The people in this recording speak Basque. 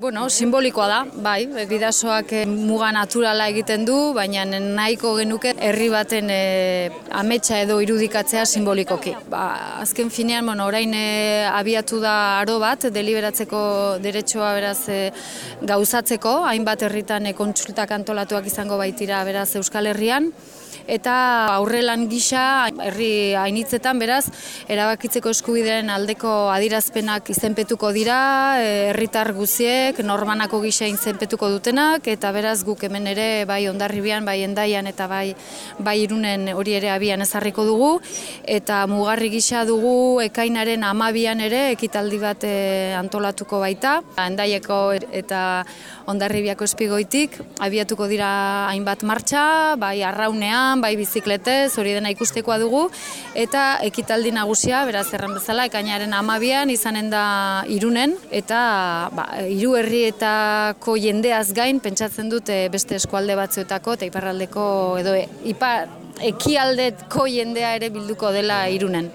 Bueno, simbolikoa da, bai, bidasoak eh, muga naturala egiten du, baina nahiko genuke herri baten e, ametsa edo irudikatzea simbolikoki. Ba, azken finean, bueno, orain e, abiatu da aro bat, deliberatzeko deretsua beraz e, gauzatzeko, hainbat herritan e, kontsultak antolatuak izango baitira beraz Euskal Herrian, eta aurrelan gisa herri hainitzetan beraz erabakitzeko eskubidearen aldeko adirazpenak izenpetuko dira herritar guziek normanako gisa izenpetuko dutenak eta beraz guk hemen ere bai ondarribian bai endaian eta bai bai irunen hori ere abian ezarriko dugu. Eta mugarri gisa dugu ekainaren amabian ere ekitaldi bat eh, antolatuko baita. Endaieko eta ondarribiako espigoitik abiatuko dira hainbat martxa bai arraunean bai bizikletez, hori dena ikustekoa dugu, eta ekitaldi nagusia, beraz erran bezala, ekainaren amabian izanen da irunen, eta ba, iru herrietako jendeaz gain, pentsatzen dute beste eskualde batzuetako, eta iparraldeko, edo e, ipar, ekialdetko jendea ere bilduko dela irunen.